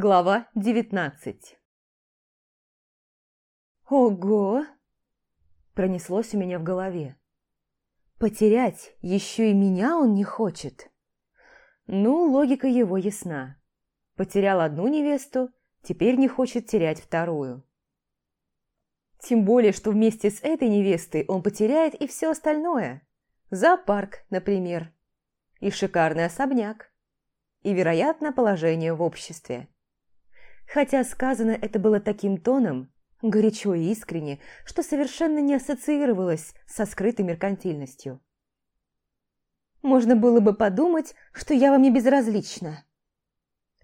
Глава 19 «Ого!» – пронеслось у меня в голове. «Потерять еще и меня он не хочет!» Ну, логика его ясна. Потерял одну невесту, теперь не хочет терять вторую. Тем более, что вместе с этой невестой он потеряет и все остальное. Зоопарк, например. И шикарный особняк. И, вероятно, положение в обществе. Хотя сказано это было таким тоном, горячо и искренне, что совершенно не ассоциировалось со скрытой меркантильностью. «Можно было бы подумать, что я вам не безразлична».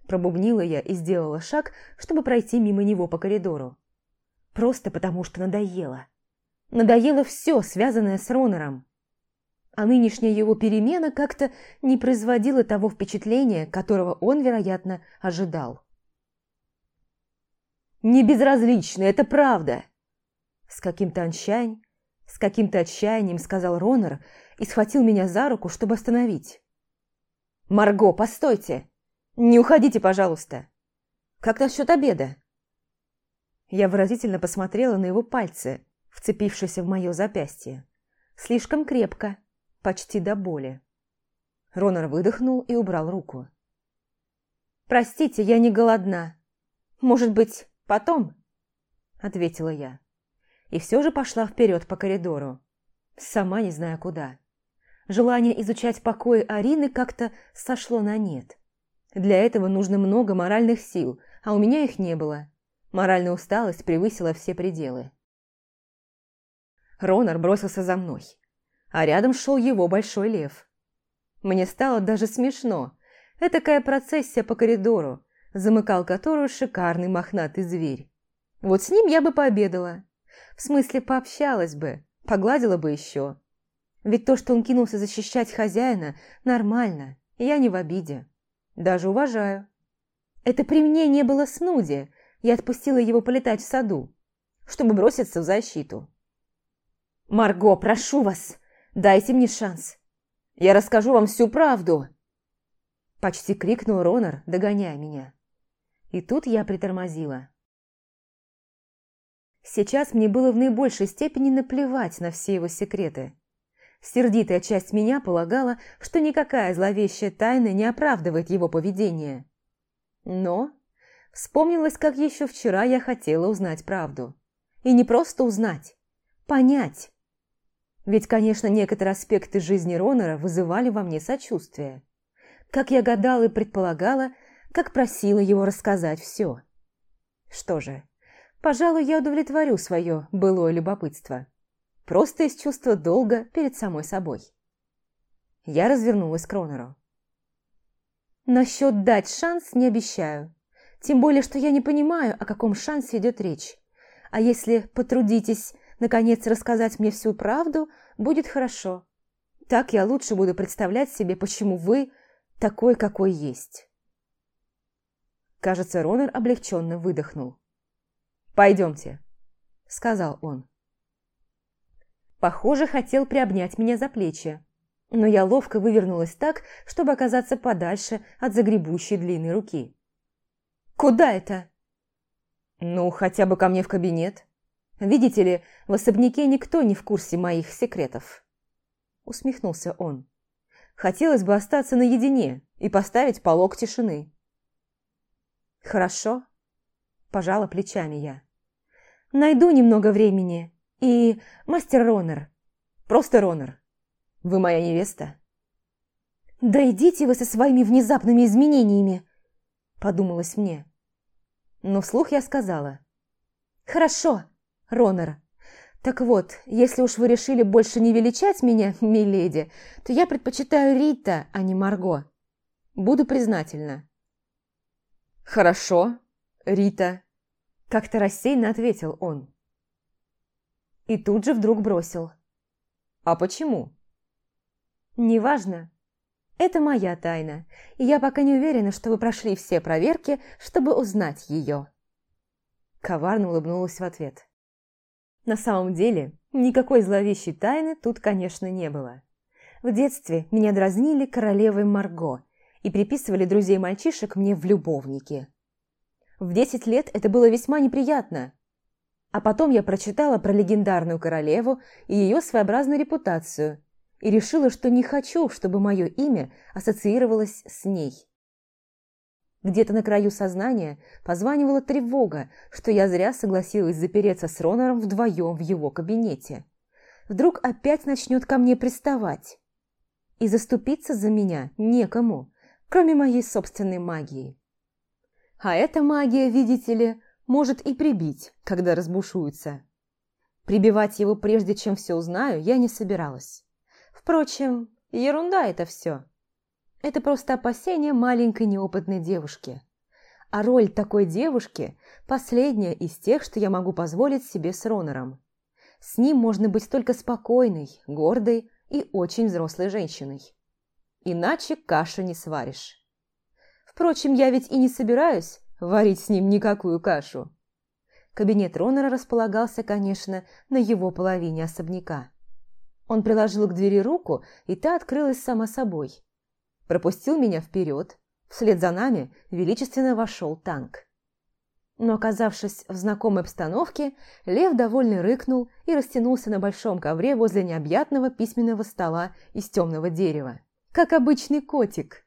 Пробубнила я и сделала шаг, чтобы пройти мимо него по коридору. Просто потому, что надоело. Надоело все, связанное с Ронором. А нынешняя его перемена как-то не производила того впечатления, которого он, вероятно, ожидал не безразлично, это правда!» С каким-то отчаянием, с каким-то отчаянием сказал Ронор и схватил меня за руку, чтобы остановить. «Марго, постойте! Не уходите, пожалуйста! Как насчет обеда?» Я выразительно посмотрела на его пальцы, вцепившиеся в мое запястье. Слишком крепко, почти до боли. Ронор выдохнул и убрал руку. «Простите, я не голодна. Может быть, Потом, — ответила я. И все же пошла вперед по коридору. Сама не зная куда. Желание изучать покои Арины как-то сошло на нет. Для этого нужно много моральных сил, а у меня их не было. Моральная усталость превысила все пределы. Ронар бросился за мной, а рядом шел его большой лев. Мне стало даже смешно. Этакая процессия по коридору, замыкал которую шикарный мохнатый зверь. Вот с ним я бы пообедала. В смысле, пообщалась бы, погладила бы еще. Ведь то, что он кинулся защищать хозяина, нормально, я не в обиде. Даже уважаю. Это при мне не было снуди, я отпустила его полетать в саду, чтобы броситься в защиту. «Марго, прошу вас, дайте мне шанс. Я расскажу вам всю правду!» Почти крикнул Ронар, догоняя меня. И тут я притормозила. Сейчас мне было в наибольшей степени наплевать на все его секреты. Сердитая часть меня полагала, что никакая зловещая тайна не оправдывает его поведение. Но вспомнилось, как еще вчера я хотела узнать правду. И не просто узнать, понять. Ведь, конечно, некоторые аспекты жизни Ронора вызывали во мне сочувствие. Как я гадала и предполагала, как просила его рассказать все. Что же, пожалуй, я удовлетворю свое былое любопытство. Просто из чувства долга перед самой собой. Я развернулась к Ронору. Насчет дать шанс не обещаю. Тем более, что я не понимаю, о каком шансе идет речь. А если потрудитесь, наконец, рассказать мне всю правду, будет хорошо. Так я лучше буду представлять себе, почему вы такой, какой есть. Кажется, Ронар облегченно выдохнул. «Пойдемте», — сказал он. Похоже, хотел приобнять меня за плечи, но я ловко вывернулась так, чтобы оказаться подальше от загребущей длинной руки. «Куда это?» «Ну, хотя бы ко мне в кабинет. Видите ли, в особняке никто не в курсе моих секретов». Усмехнулся он. «Хотелось бы остаться наедине и поставить полог тишины». Хорошо. Пожала плечами я. Найду немного времени. И мастер Ронер. Просто Ронер. Вы моя невеста. Да идите вы со своими внезапными изменениями, подумалось мне. Но вслух я сказала. Хорошо, Ронер. Так вот, если уж вы решили больше не величать меня, миледи, то я предпочитаю Рита, а не Марго. Буду признательна. «Хорошо, Рита», – как-то рассеянно ответил он. И тут же вдруг бросил. «А почему?» «Неважно. Это моя тайна, и я пока не уверена, что вы прошли все проверки, чтобы узнать ее». Коварно улыбнулась в ответ. На самом деле, никакой зловещей тайны тут, конечно, не было. В детстве меня дразнили королевой Марго – и приписывали друзей мальчишек мне в любовники. В 10 лет это было весьма неприятно. А потом я прочитала про легендарную королеву и ее своеобразную репутацию и решила, что не хочу, чтобы мое имя ассоциировалось с ней. Где-то на краю сознания позванивала тревога, что я зря согласилась запереться с Ронором вдвоем в его кабинете. Вдруг опять начнет ко мне приставать. И заступиться за меня некому – кроме моей собственной магии. А эта магия, видите ли, может и прибить, когда разбушуется. Прибивать его прежде, чем все узнаю, я не собиралась. Впрочем, ерунда это все. Это просто опасение маленькой неопытной девушки. А роль такой девушки – последняя из тех, что я могу позволить себе с Ронором. С ним можно быть только спокойной, гордой и очень взрослой женщиной иначе каши не сваришь. Впрочем, я ведь и не собираюсь варить с ним никакую кашу. Кабинет Ронера располагался, конечно, на его половине особняка. Он приложил к двери руку, и та открылась сама собой. Пропустил меня вперед, вслед за нами величественно вошел танк. Но, оказавшись в знакомой обстановке, лев довольно рыкнул и растянулся на большом ковре возле необъятного письменного стола из темного дерева как обычный котик.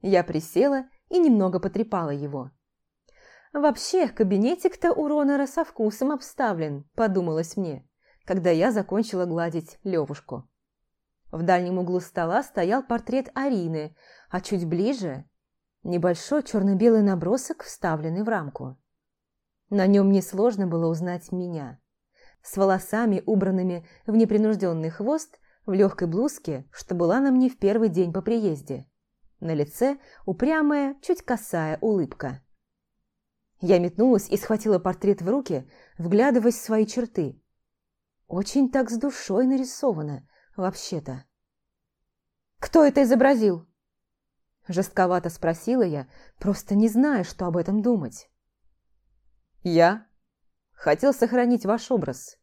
Я присела и немного потрепала его. Вообще, кабинетик-то у Ронора со вкусом обставлен, подумалось мне, когда я закончила гладить Левушку. В дальнем углу стола стоял портрет Арины, а чуть ближе – небольшой черно-белый набросок, вставленный в рамку. На нем несложно было узнать меня. С волосами, убранными в непринужденный хвост, в легкой блузке, что была на мне в первый день по приезде. На лице упрямая, чуть косая улыбка. Я метнулась и схватила портрет в руки, вглядываясь в свои черты. Очень так с душой нарисовано, вообще-то. «Кто это изобразил?» Жестковато спросила я, просто не зная, что об этом думать. «Я? Хотел сохранить ваш образ».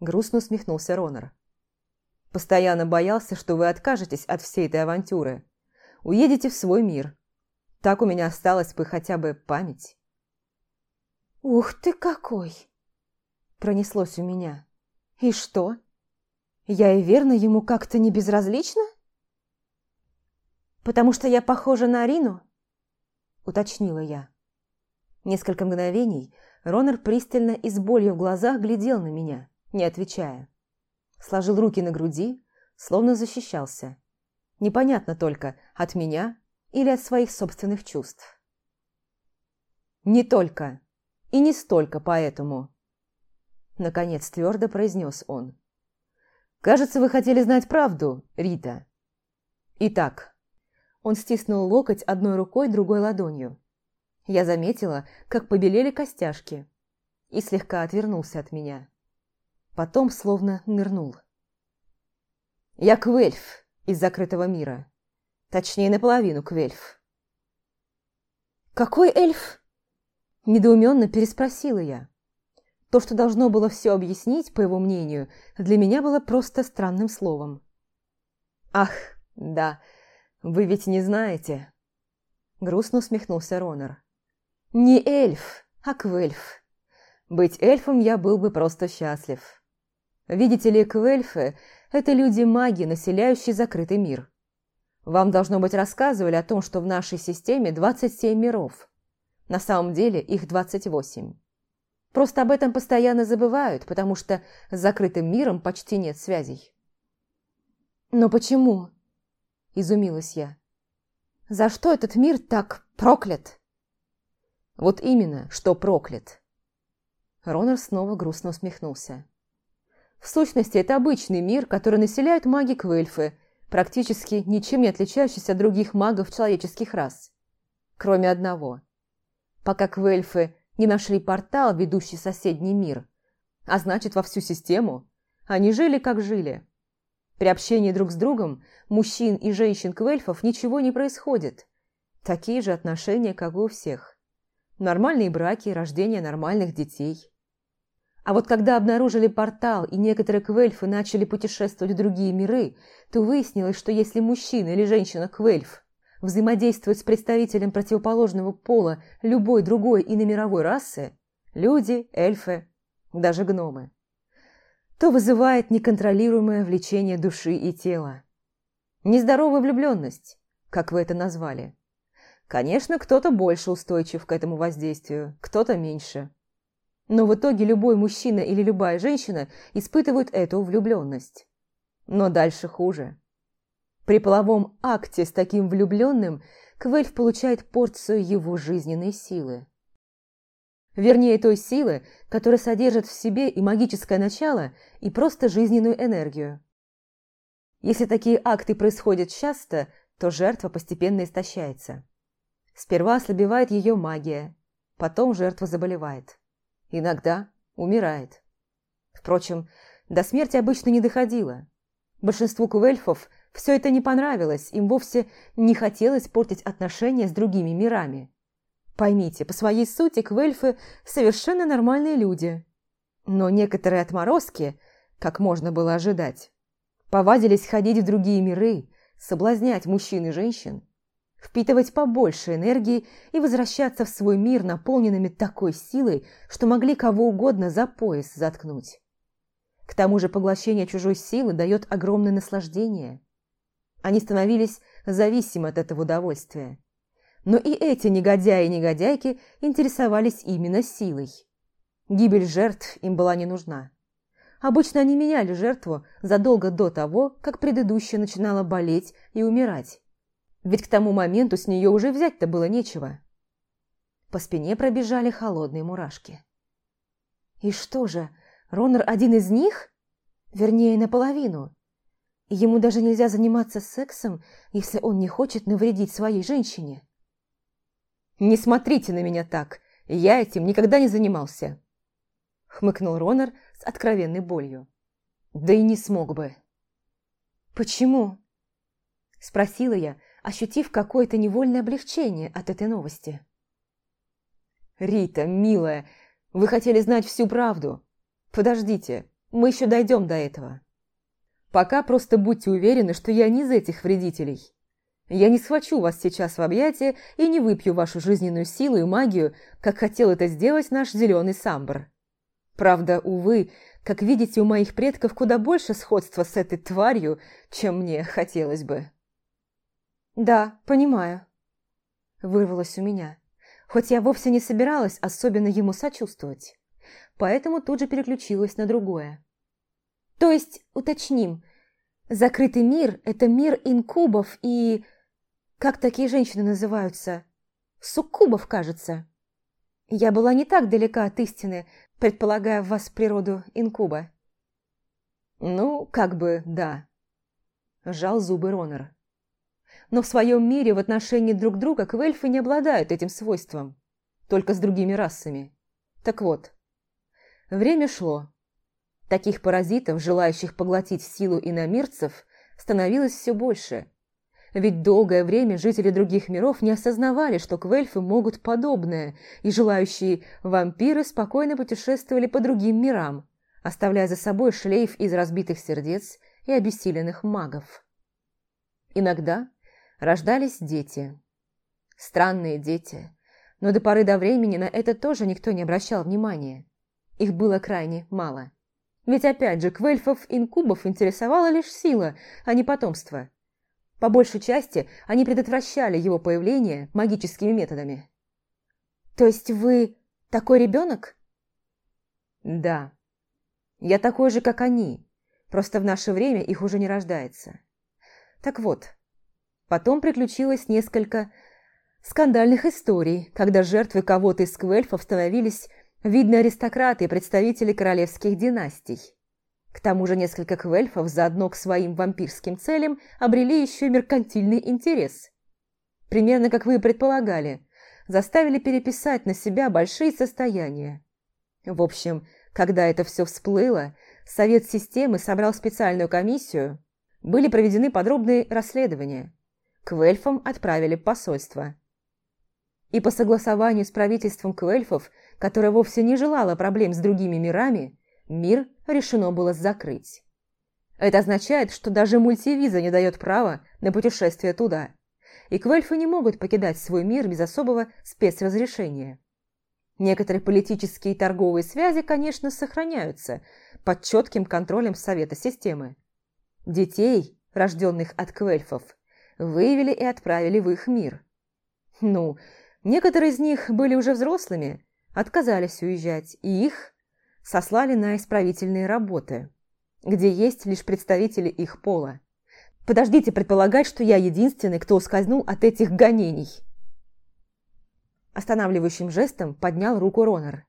Грустно усмехнулся Ронар. Постоянно боялся, что вы откажетесь от всей этой авантюры. Уедете в свой мир. Так у меня осталась бы хотя бы память. «Ух ты какой!» Пронеслось у меня. «И что? Я и верно ему как-то не безразлична?» «Потому что я похожа на Арину?» Уточнила я. Несколько мгновений Ронар пристально и с болью в глазах глядел на меня, не отвечая сложил руки на груди, словно защищался. Непонятно только, от меня или от своих собственных чувств. «Не только. И не столько поэтому», – наконец твердо произнес он. «Кажется, вы хотели знать правду, Рита. Итак». Он стиснул локоть одной рукой, другой ладонью. Я заметила, как побелели костяшки, и слегка отвернулся от меня потом словно нырнул. «Я Квельф из закрытого мира. Точнее, наполовину Квельф». «Какой эльф?» – недоуменно переспросила я. То, что должно было все объяснить, по его мнению, для меня было просто странным словом. «Ах, да, вы ведь не знаете!» Грустно усмехнулся Ронер. «Не эльф, а квельф. Быть эльфом я был бы просто счастлив». Видите ли, квельфы – это люди-маги, населяющие закрытый мир. Вам, должно быть, рассказывали о том, что в нашей системе 27 миров. На самом деле их 28. Просто об этом постоянно забывают, потому что с закрытым миром почти нет связей. «Но почему?» – изумилась я. «За что этот мир так проклят?» «Вот именно, что проклят!» Ронар снова грустно усмехнулся. В сущности, это обычный мир, который населяют маги Квельфы, практически ничем не отличающиеся от других магов человеческих рас. Кроме одного. Пока Квельфы не нашли портал, ведущий в соседний мир, а значит во всю систему, они жили как жили. При общении друг с другом мужчин и женщин Квельфов ничего не происходит. Такие же отношения, как и у всех. Нормальные браки, рождение нормальных детей – а вот когда обнаружили портал и некоторые квельфы начали путешествовать в другие миры, то выяснилось, что если мужчина или женщина-квельф взаимодействует с представителем противоположного пола любой другой иномировой расы – люди, эльфы, даже гномы – то вызывает неконтролируемое влечение души и тела. Нездоровая влюбленность, как вы это назвали. Конечно, кто-то больше устойчив к этому воздействию, кто-то меньше – но в итоге любой мужчина или любая женщина испытывают эту влюбленность. Но дальше хуже. При половом акте с таким влюбленным Квельф получает порцию его жизненной силы. Вернее, той силы, которая содержит в себе и магическое начало, и просто жизненную энергию. Если такие акты происходят часто, то жертва постепенно истощается. Сперва ослабевает ее магия, потом жертва заболевает. Иногда умирает. Впрочем, до смерти обычно не доходило. Большинству куэльфов все это не понравилось, им вовсе не хотелось портить отношения с другими мирами. Поймите, по своей сути квельфы совершенно нормальные люди. Но некоторые отморозки, как можно было ожидать, повадились ходить в другие миры, соблазнять мужчин и женщин, впитывать побольше энергии и возвращаться в свой мир наполненными такой силой, что могли кого угодно за пояс заткнуть. К тому же поглощение чужой силы дает огромное наслаждение. Они становились зависимы от этого удовольствия. Но и эти негодяи и негодяйки интересовались именно силой. Гибель жертв им была не нужна. Обычно они меняли жертву задолго до того, как предыдущая начинала болеть и умирать. Ведь к тому моменту с нее уже взять-то было нечего. По спине пробежали холодные мурашки. И что же, Ронер один из них? Вернее, наполовину. Ему даже нельзя заниматься сексом, если он не хочет навредить своей женщине. «Не смотрите на меня так! Я этим никогда не занимался!» Хмыкнул Ронер с откровенной болью. «Да и не смог бы!» «Почему?» Спросила я, ощутив какое-то невольное облегчение от этой новости. «Рита, милая, вы хотели знать всю правду. Подождите, мы еще дойдем до этого. Пока просто будьте уверены, что я не из этих вредителей. Я не схвачу вас сейчас в объятия и не выпью вашу жизненную силу и магию, как хотел это сделать наш зеленый самбр. Правда, увы, как видите, у моих предков куда больше сходства с этой тварью, чем мне хотелось бы». «Да, понимаю», — вырвалось у меня, хоть я вовсе не собиралась особенно ему сочувствовать, поэтому тут же переключилась на другое. «То есть, уточним, закрытый мир — это мир инкубов и... как такие женщины называются? Суккубов, кажется». Я была не так далека от истины, предполагая в вас природу инкуба. «Ну, как бы, да», – Жал зубы Ронер но в своем мире в отношении друг друга квельфы не обладают этим свойством, только с другими расами. Так вот, время шло. Таких паразитов, желающих поглотить силу иномирцев, становилось все больше. Ведь долгое время жители других миров не осознавали, что квельфы могут подобное, и желающие вампиры спокойно путешествовали по другим мирам, оставляя за собой шлейф из разбитых сердец и обессиленных магов. Иногда Рождались дети. Странные дети. Но до поры до времени на это тоже никто не обращал внимания. Их было крайне мало. Ведь опять же, квельфов инкубов интересовала лишь сила, а не потомство. По большей части они предотвращали его появление магическими методами. «То есть вы такой ребенок?» «Да. Я такой же, как они. Просто в наше время их уже не рождается. Так вот, Потом приключилось несколько скандальных историй, когда жертвы кого-то из квельфов становились видные аристократы и представители королевских династий. К тому же несколько квельфов заодно к своим вампирским целям обрели еще меркантильный интерес. Примерно как вы и предполагали, заставили переписать на себя большие состояния. В общем, когда это все всплыло, Совет системы собрал специальную комиссию, были проведены подробные расследования – к вельфам отправили посольство. И по согласованию с правительством квельфов, которое вовсе не желало проблем с другими мирами, мир решено было закрыть. Это означает, что даже мультивиза не дает права на путешествие туда, и квельфы не могут покидать свой мир без особого спецразрешения. Некоторые политические и торговые связи, конечно, сохраняются под четким контролем Совета системы. Детей, рожденных от квельфов, выявили и отправили в их мир. Ну, некоторые из них были уже взрослыми, отказались уезжать, и их сослали на исправительные работы, где есть лишь представители их пола. Подождите предполагать, что я единственный, кто ускользнул от этих гонений. Останавливающим жестом поднял руку Ронар.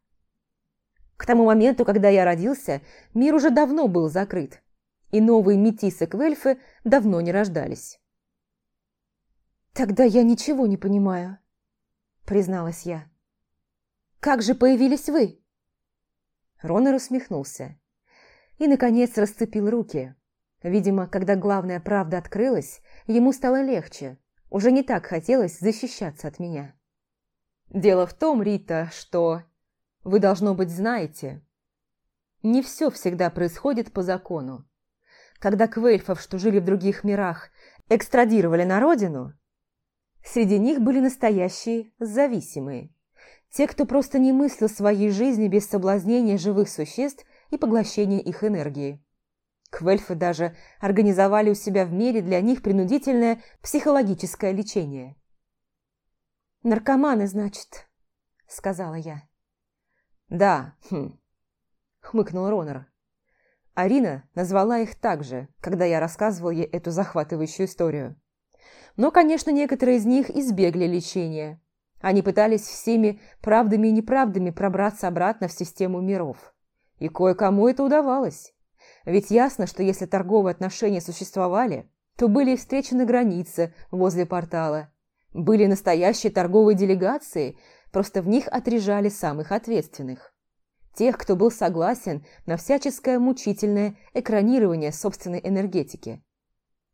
К тому моменту, когда я родился, мир уже давно был закрыт, и новые метисы Квельфы давно не рождались. Тогда я ничего не понимаю, призналась я. Как же появились вы? Ронер усмехнулся и, наконец, расцепил руки. Видимо, когда главная правда открылась, ему стало легче. Уже не так хотелось защищаться от меня. «Дело в том, Рита, что... Вы, должно быть, знаете. Не все всегда происходит по закону. Когда квельфов, что жили в других мирах, экстрадировали на родину, Среди них были настоящие зависимые. Те, кто просто не мыслил своей жизни без соблазнения живых существ и поглощения их энергии. Квельфы даже организовали у себя в мире для них принудительное психологическое лечение. «Наркоманы, значит», — сказала я. «Да, хм», — хмыкнул Ронер. Арина назвала их так же, когда я рассказывал ей эту захватывающую историю но, конечно, некоторые из них избегли лечения. Они пытались всеми правдами и неправдами пробраться обратно в систему миров. И кое-кому это удавалось. Ведь ясно, что если торговые отношения существовали, то были встречены границы возле портала. Были настоящие торговые делегации, просто в них отрежали самых ответственных. Тех, кто был согласен на всяческое мучительное экранирование собственной энергетики.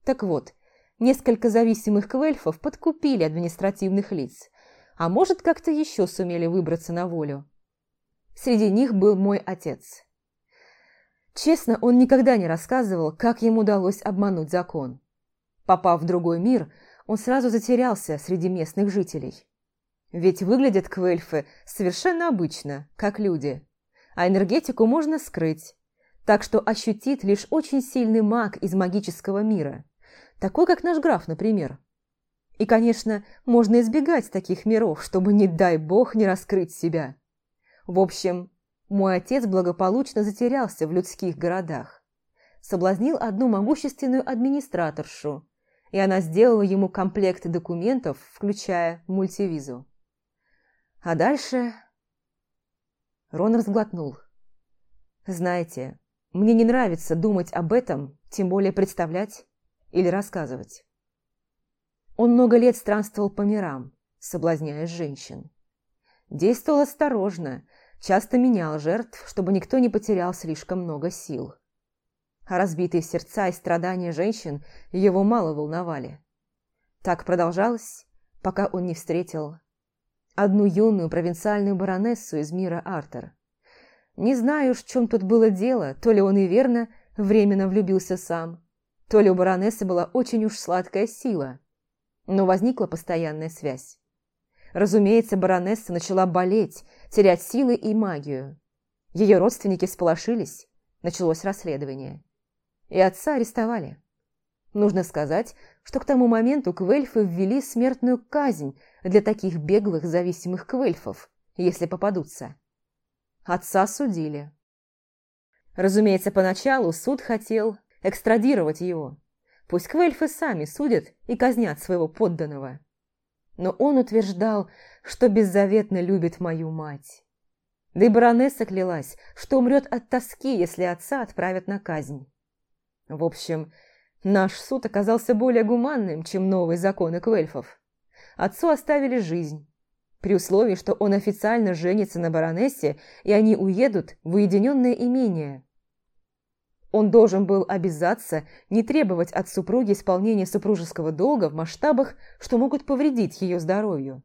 Так вот, Несколько зависимых квельфов подкупили административных лиц, а может, как-то еще сумели выбраться на волю. Среди них был мой отец. Честно, он никогда не рассказывал, как ему удалось обмануть закон. Попав в другой мир, он сразу затерялся среди местных жителей. Ведь выглядят квельфы совершенно обычно, как люди. А энергетику можно скрыть, так что ощутит лишь очень сильный маг из магического мира – такой, как наш граф, например. И, конечно, можно избегать таких миров, чтобы, не дай бог, не раскрыть себя. В общем, мой отец благополучно затерялся в людских городах. Соблазнил одну могущественную администраторшу, и она сделала ему комплект документов, включая мультивизу. А дальше... Рон разглотнул. «Знаете, мне не нравится думать об этом, тем более представлять, или рассказывать. Он много лет странствовал по мирам, соблазняя женщин. Действовал осторожно, часто менял жертв, чтобы никто не потерял слишком много сил. А разбитые сердца и страдания женщин его мало волновали. Так продолжалось, пока он не встретил одну юную провинциальную баронессу из мира Артер. Не знаю уж, в чем тут было дело, то ли он и верно временно влюбился сам, то ли у баронессы была очень уж сладкая сила, но возникла постоянная связь. Разумеется, баронесса начала болеть, терять силы и магию. Ее родственники сполошились, началось расследование. И отца арестовали. Нужно сказать, что к тому моменту квельфы ввели смертную казнь для таких беглых зависимых квельфов, если попадутся. Отца судили. Разумеется, поначалу суд хотел экстрадировать его. Пусть квельфы сами судят и казнят своего подданного. Но он утверждал, что беззаветно любит мою мать. Да и баронесса клялась, что умрет от тоски, если отца отправят на казнь. В общем, наш суд оказался более гуманным, чем новые законы квельфов. Отцу оставили жизнь, при условии, что он официально женится на баронессе, и они уедут в уединенное имение – он должен был обязаться не требовать от супруги исполнения супружеского долга в масштабах, что могут повредить ее здоровью.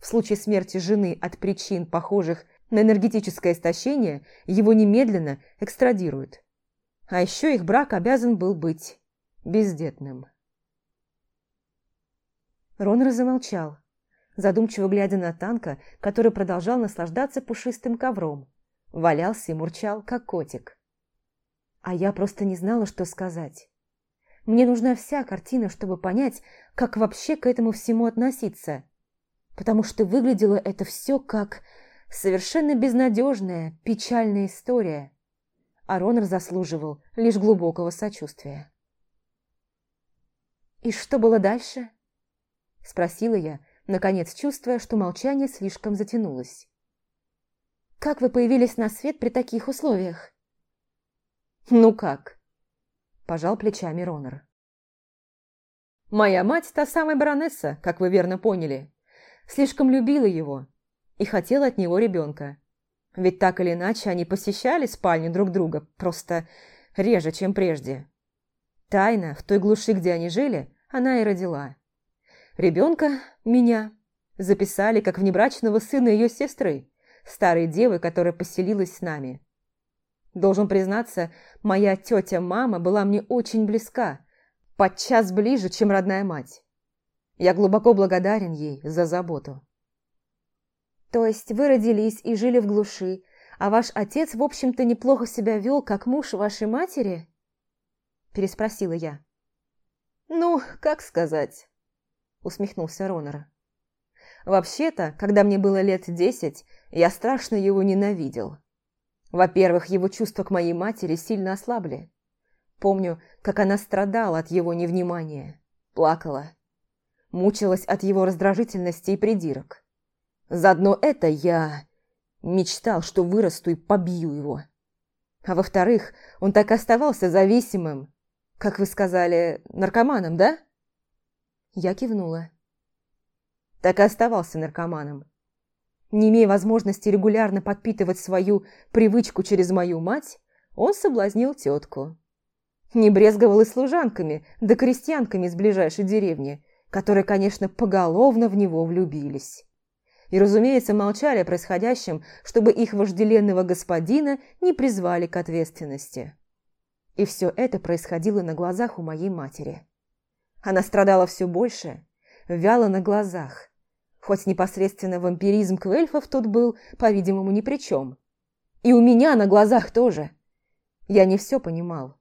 В случае смерти жены от причин, похожих на энергетическое истощение, его немедленно экстрадируют. А еще их брак обязан был быть бездетным. Рон замолчал, задумчиво глядя на танка, который продолжал наслаждаться пушистым ковром. Валялся и мурчал, как котик. А я просто не знала, что сказать. Мне нужна вся картина, чтобы понять, как вообще к этому всему относиться. Потому что выглядело это все как совершенно безнадежная, печальная история. А Ронор заслуживал лишь глубокого сочувствия. «И что было дальше?» – спросила я, наконец чувствуя, что молчание слишком затянулось. «Как вы появились на свет при таких условиях?» «Ну как?» – пожал плечами Ронор. «Моя мать та самая баронесса, как вы верно поняли. Слишком любила его и хотела от него ребенка. Ведь так или иначе они посещали спальню друг друга, просто реже, чем прежде. Тайна в той глуши, где они жили, она и родила. Ребенка, меня, записали как внебрачного сына ее сестры, старой девы, которая поселилась с нами. Должен признаться, моя тетя-мама была мне очень близка, подчас ближе, чем родная мать. Я глубоко благодарен ей за заботу. То есть вы родились и жили в глуши, а ваш отец, в общем-то, неплохо себя вел, как муж вашей матери? Переспросила я. Ну, как сказать? Усмехнулся Ронор. Вообще-то, когда мне было лет десять, я страшно его ненавидел. Во-первых, его чувства к моей матери сильно ослабли. Помню, как она страдала от его невнимания, плакала, мучилась от его раздражительности и придирок. Заодно это я мечтал, что вырасту и побью его. А во-вторых, он так и оставался зависимым, как вы сказали, наркоманом, да? Я кивнула. Так и оставался наркоманом. Не имея возможности регулярно подпитывать свою привычку через мою мать, он соблазнил тетку. Не брезговал и служанками, да крестьянками из ближайшей деревни, которые, конечно, поголовно в него влюбились. И, разумеется, молчали о происходящем, чтобы их вожделенного господина не призвали к ответственности. И все это происходило на глазах у моей матери. Она страдала все больше, вяло на глазах, хоть непосредственно вампиризм Квельфов тут был, по-видимому, ни при чем. И у меня на глазах тоже. Я не все понимал,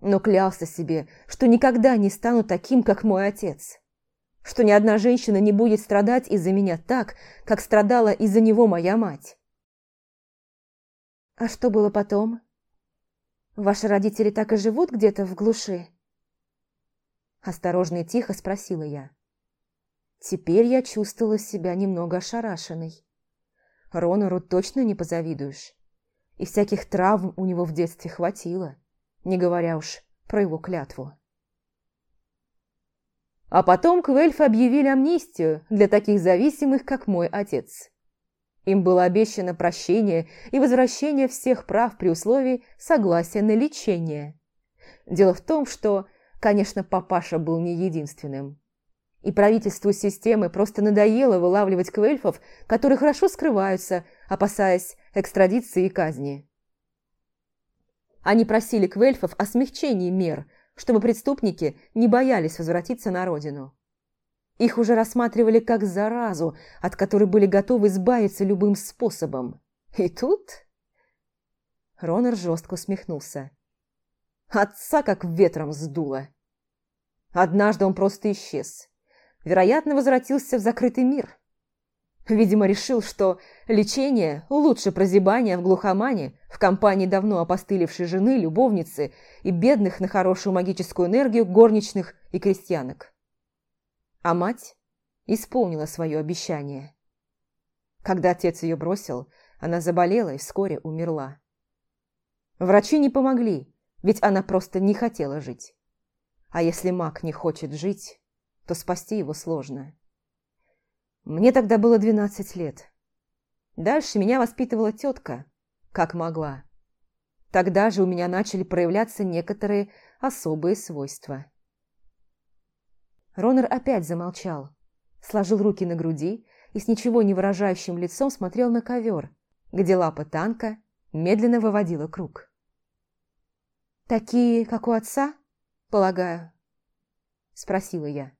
но клялся себе, что никогда не стану таким, как мой отец. Что ни одна женщина не будет страдать из-за меня так, как страдала из-за него моя мать. А что было потом? Ваши родители так и живут где-то в глуши? Осторожно и тихо спросила я. Теперь я чувствовала себя немного ошарашенной. Ронору точно не позавидуешь. И всяких травм у него в детстве хватило, не говоря уж про его клятву. А потом Квельф объявили амнистию для таких зависимых, как мой отец. Им было обещано прощение и возвращение всех прав при условии согласия на лечение. Дело в том, что, конечно, папаша был не единственным. И правительству системы просто надоело вылавливать квельфов, которые хорошо скрываются, опасаясь экстрадиции и казни. Они просили квельфов о смягчении мер, чтобы преступники не боялись возвратиться на родину. Их уже рассматривали как заразу, от которой были готовы избавиться любым способом. И тут... Ронар жестко усмехнулся. Отца как ветром сдуло. Однажды он просто исчез вероятно, возвратился в закрытый мир. Видимо, решил, что лечение лучше прозябания в глухомане в компании давно опостылевшей жены, любовницы и бедных на хорошую магическую энергию горничных и крестьянок. А мать исполнила свое обещание. Когда отец ее бросил, она заболела и вскоре умерла. Врачи не помогли, ведь она просто не хотела жить. А если маг не хочет жить то спасти его сложно. Мне тогда было 12 лет. Дальше меня воспитывала тетка, как могла. Тогда же у меня начали проявляться некоторые особые свойства. Ронер опять замолчал, сложил руки на груди и с ничего не выражающим лицом смотрел на ковер, где лапа танка медленно выводила круг. «Такие, как у отца, полагаю?» – спросила я.